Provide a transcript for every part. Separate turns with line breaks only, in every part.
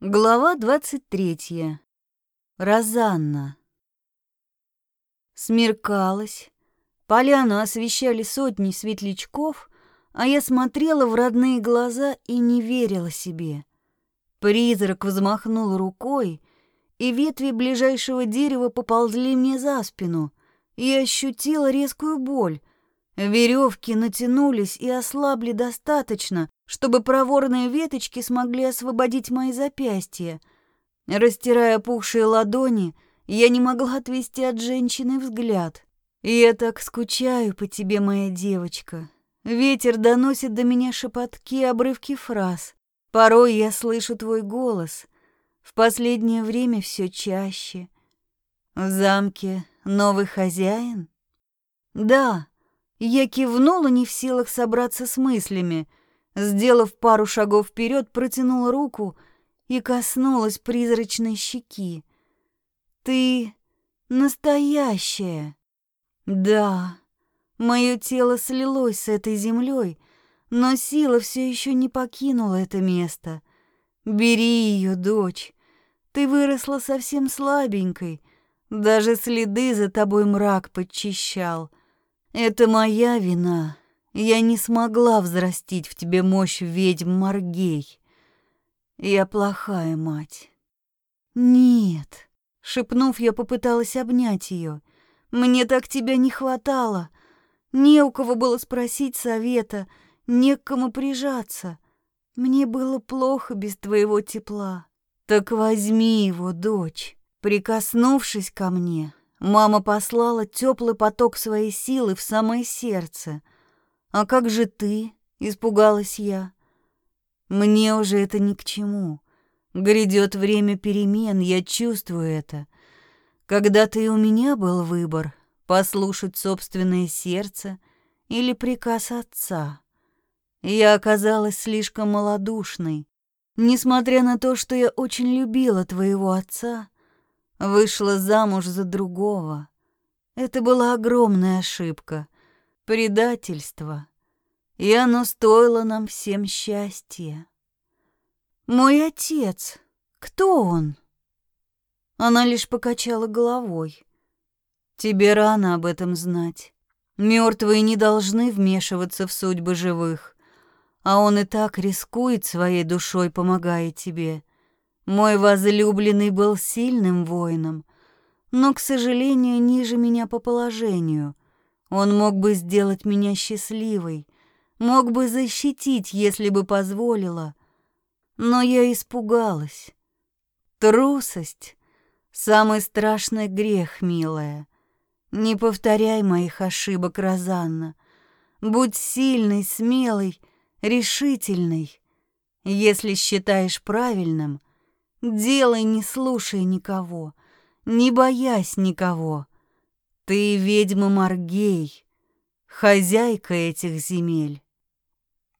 Глава 23. Розанна. Смеркалось. Поляну освещали сотни светлячков, а я смотрела в родные глаза и не верила себе. Призрак взмахнул рукой, и ветви ближайшего дерева поползли мне за спину, и ощутила резкую боль. Веревки натянулись и ослабли достаточно, чтобы проворные веточки смогли освободить мои запястья. Растирая пухшие ладони, я не могла отвести от женщины взгляд. «Я так скучаю по тебе, моя девочка». Ветер доносит до меня шепотки, обрывки фраз. Порой я слышу твой голос. В последнее время все чаще. В замке новый хозяин? Да, я кивнула, не в силах собраться с мыслями. Сделав пару шагов вперед, протянула руку и коснулась призрачной щеки. «Ты настоящая!» «Да, мое тело слилось с этой землей, но сила все еще не покинула это место. Бери ее, дочь. Ты выросла совсем слабенькой, даже следы за тобой мрак подчищал. Это моя вина, я не смогла взрастить в тебе мощь ведьм Маргей. Я плохая мать. Нет. Шепнув, я попыталась обнять ее. Мне так тебя не хватало. Не у кого было спросить совета, не к кому прижаться. Мне было плохо без твоего тепла. Так возьми его, дочь. Прикоснувшись ко мне, мама послала теплый поток своей силы в самое сердце — «А как же ты?» — испугалась я. «Мне уже это ни к чему. Грядет время перемен, я чувствую это. Когда-то и у меня был выбор — послушать собственное сердце или приказ отца. Я оказалась слишком малодушной. Несмотря на то, что я очень любила твоего отца, вышла замуж за другого. Это была огромная ошибка — предательство, и оно стоило нам всем счастья. Мой отец, кто он? Она лишь покачала головой. Тебе рано об этом знать. Мертвые не должны вмешиваться в судьбы живых, а он и так рискует своей душой, помогая тебе. Мой возлюбленный был сильным воином, но, к сожалению, ниже меня по положению — он мог бы сделать меня счастливой, мог бы защитить, если бы позволила. Но я испугалась. Трусость — самый страшный грех, милая. Не повторяй моих ошибок, Розанна. Будь сильной, смелой, решительной. Если считаешь правильным, делай, не слушая никого, не боясь никого — ты ведьма Маргей, хозяйка этих земель.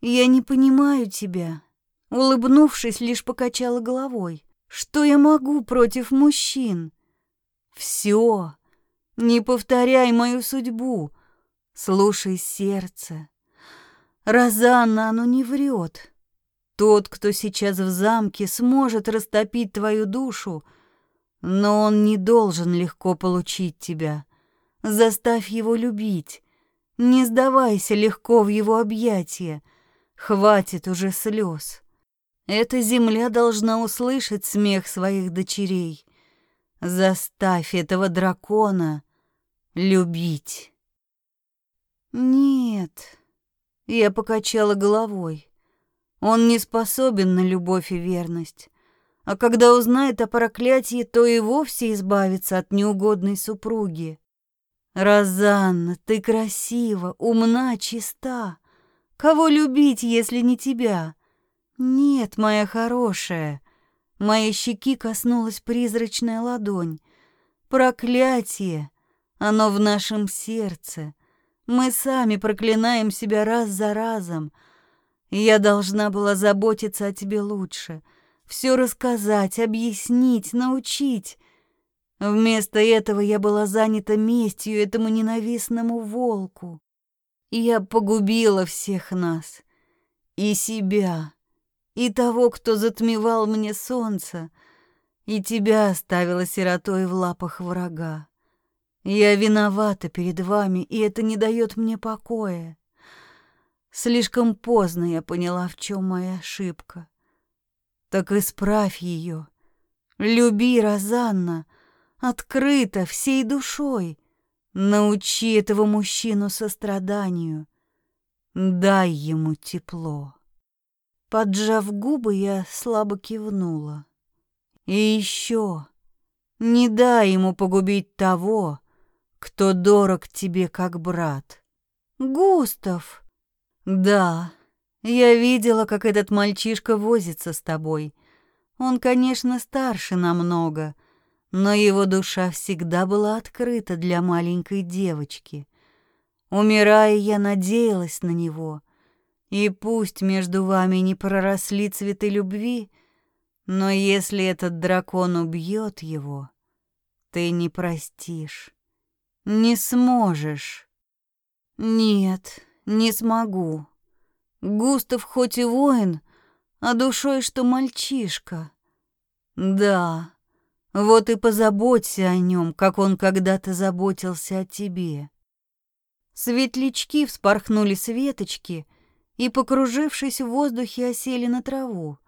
Я не понимаю тебя. Улыбнувшись, лишь покачала головой. Что я могу против мужчин? Все. Не повторяй мою судьбу. Слушай сердце. Розанна, оно не врет. Тот, кто сейчас в замке, сможет растопить твою душу, но он не должен легко получить тебя. Заставь его любить. Не сдавайся легко в его объятия. Хватит уже слез. Эта земля должна услышать смех своих дочерей. Заставь этого дракона любить. Нет, я покачала головой. Он не способен на любовь и верность. А когда узнает о проклятии, то и вовсе избавится от неугодной супруги. Розанна, ты красива, умна, чиста. Кого любить, если не тебя? Нет, моя хорошая. Моей щеки коснулась призрачная ладонь. Проклятие! Оно в нашем сердце. Мы сами проклинаем себя раз за разом. Я должна была заботиться о тебе лучше, все рассказать, объяснить, научить. Вместо этого я была занята местью этому ненавистному волку. Я погубила всех нас. И себя. и того, кто затмевал мне солнце, и тебя оставила сиротой в лапах врага. Я виновата перед вами, и это не дает мне покоя. Слишком поздно я поняла, в чем моя ошибка. Так исправь ее. Люби, Розанна, открыто, всей душой. Научи этого мужчину состраданию. Дай ему тепло. Поджав губы, я слабо кивнула. И еще, не дай ему погубить того, кто дорог тебе как брат. Густав! Да, я видела, как этот мальчишка возится с тобой. Он, конечно, старше намного, но его душа всегда была открыта для маленькой девочки. Умирая, я надеялась на него. И пусть между вами не проросли цветы любви, но если этот дракон убьет его, ты не простишь, не сможешь. Нет, не смогу. Густав хоть и воин, а душой что мальчишка. Да, вот и позаботься о нем, как он когда-то заботился о тебе. Светлячки вспорхнули с веточки и, покружившись в воздухе, осели на траву.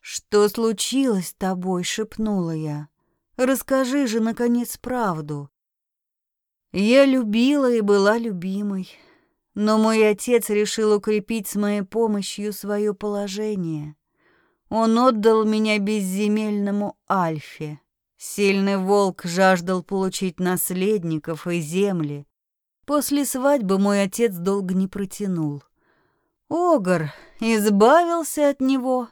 «Что случилось с тобой?» — шепнула я. «Расскажи же, наконец, правду». Я любила и была любимой. Но мой отец решил укрепить с моей помощью свое положение. Он отдал меня безземельному Альфе. Сильный волк жаждал получить наследников и земли. После свадьбы мой отец долго не протянул. Огр избавился от него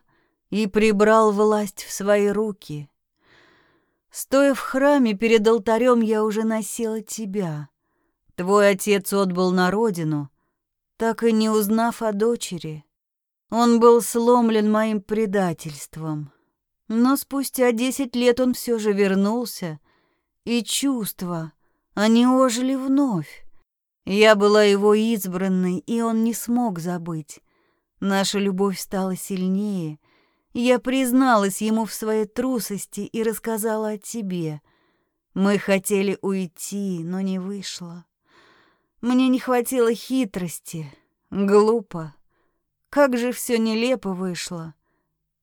и прибрал власть в свои руки. Стоя в храме перед алтарем, я уже носила тебя. Твой отец отбыл на родину, так и не узнав о дочери. Он был сломлен моим предательством. Но спустя десять лет он все же вернулся, и чувства, они ожили вновь. Я была его избранной, и он не смог забыть. Наша любовь стала сильнее. Я призналась ему в своей трусости и рассказала о тебе. Мы хотели уйти, но не вышло. Мне не хватило хитрости. Глупо. Как же все нелепо вышло.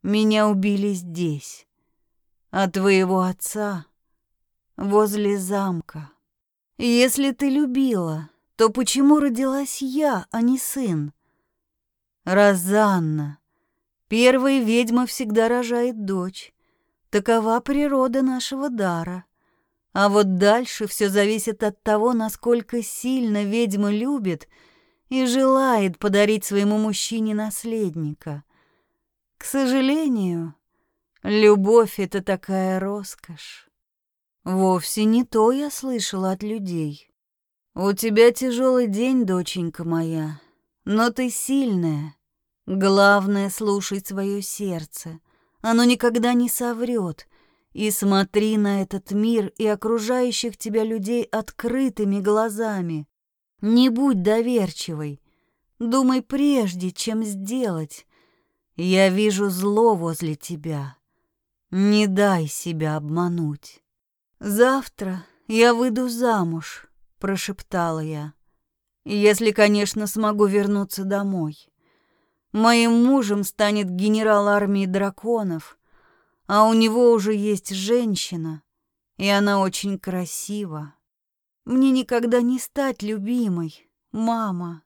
Меня убили здесь. А твоего отца возле замка. Если ты любила, то почему родилась я, а не сын? Розанна. Первая ведьма всегда рожает дочь. Такова природа нашего дара. А вот дальше все зависит от того, насколько сильно ведьма любит и желает подарить своему мужчине наследника. К сожалению, любовь — это такая роскошь. Вовсе не то я слышала от людей. У тебя тяжелый день, доченька моя, но ты сильная. Главное — слушать свое сердце. Оно никогда не соврет — и смотри на этот мир и окружающих тебя людей открытыми глазами. Не будь доверчивой. Думай прежде, чем сделать. Я вижу зло возле тебя. Не дай себя обмануть. Завтра я выйду замуж, прошептала я. Если, конечно, смогу вернуться домой. Моим мужем станет генерал армии драконов, а у него уже есть женщина, и она очень красива. Мне никогда не стать любимой, мама.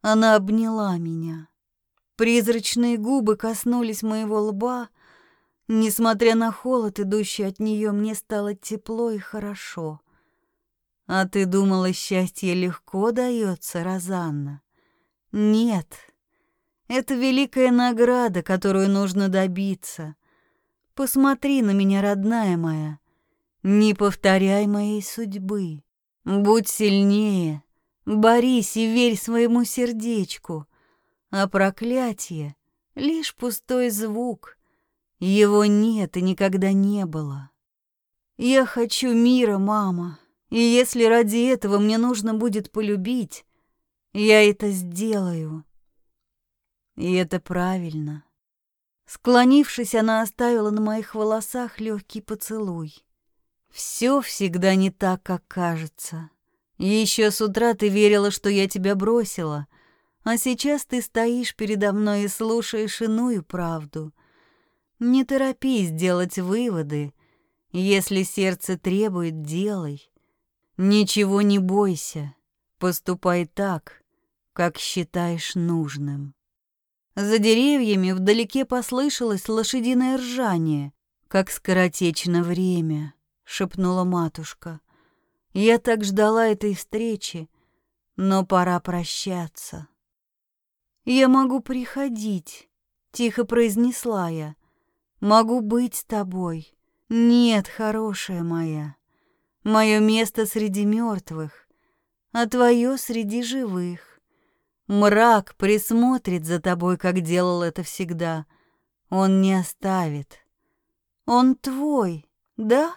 Она обняла меня. Призрачные губы коснулись моего лба. Несмотря на холод, идущий от нее, мне стало тепло и хорошо. А ты думала, счастье легко дается, Розанна? Нет. Это великая награда, которую нужно добиться. Посмотри на меня, родная моя. Не повторяй моей судьбы. Будь сильнее, борись и верь своему сердечку. А проклятие — лишь пустой звук. Его нет и никогда не было. Я хочу мира, мама, и если ради этого мне нужно будет полюбить, я это сделаю. И это правильно. Склонившись, она оставила на моих волосах легкий поцелуй. Все всегда не так, как кажется. Еще с утра ты верила, что я тебя бросила, а сейчас ты стоишь передо мной и слушаешь иную правду. Не торопись делать выводы. Если сердце требует, делай. Ничего не бойся. Поступай так, как считаешь нужным. За деревьями вдалеке послышалось лошадиное ржание. «Как скоротечно время», — шепнула матушка. «Я так ждала этой встречи, но пора прощаться». «Я могу приходить», — тихо произнесла я. «Могу быть с тобой. Нет, хорошая моя. Мое место среди мертвых, а твое среди живых. Мрак присмотрит за тобой, как делал это всегда. Он не оставит. Он твой, да?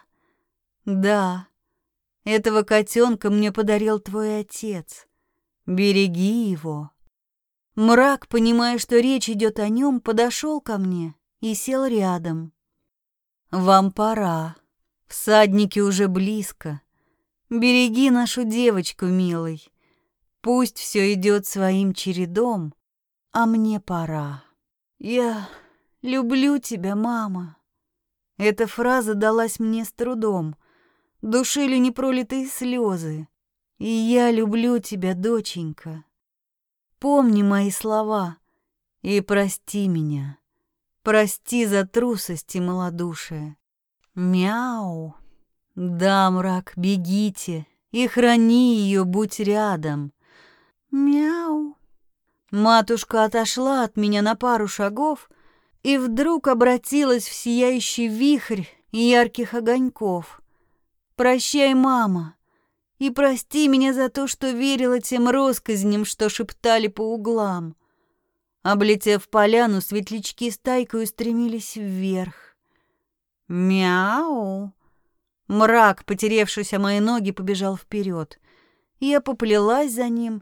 Да. Этого котенка мне подарил твой отец. Береги его. Мрак, понимая, что речь идет о нем, подошел ко мне и сел рядом. Вам пора. Всадники уже близко. Береги нашу девочку, милый. Пусть все идет своим чередом, а мне пора. Я люблю тебя, мама. Эта фраза далась мне с трудом. Душили непролитые слезы. И я люблю тебя, доченька. Помни мои слова и прости меня. Прости за трусость и малодушие. Мяу. Да, мрак, бегите и храни ее, будь рядом. Мяу. Матушка отошла от меня на пару шагов и вдруг обратилась в сияющий вихрь ярких огоньков. «Прощай, мама, и прости меня за то, что верила тем россказням, что шептали по углам». Облетев поляну, светлячки стайкой устремились вверх. «Мяу!» Мрак, потеревшись о мои ноги, побежал вперед. Я поплелась за ним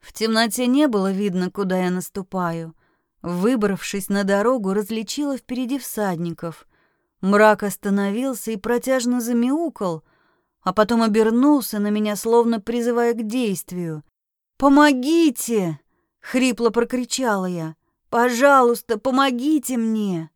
в темноте не было видно, куда я наступаю. Выбравшись на дорогу, различила впереди всадников. Мрак остановился и протяжно замяукал, а потом обернулся на меня, словно призывая к действию. «Помогите!» — хрипло прокричала я. «Пожалуйста, помогите мне!»